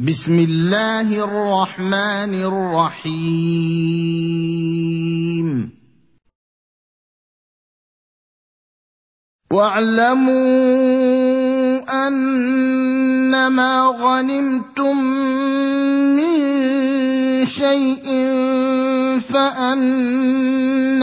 بسم الله الرحمن الرحيم. واعلموا أنما غنمتم من شيء فأن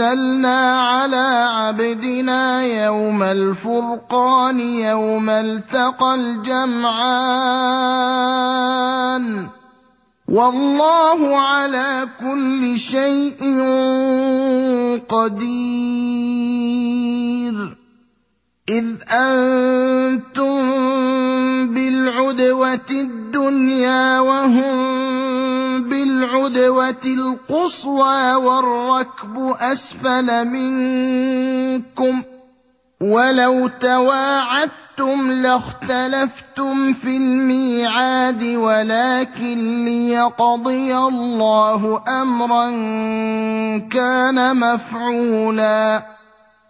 أنزلنا على عبدنا يوم الفرقان يوم التقى الجمعان. والله على كل شيء قدير. إذ أنتم بالعدوة الدنيا وهم بالعدوة القصوى والركب أسفل منكم ولو تواعدتم لاختلفتم في الميعاد ولكن ليقضي الله أمرا كان مفعولا.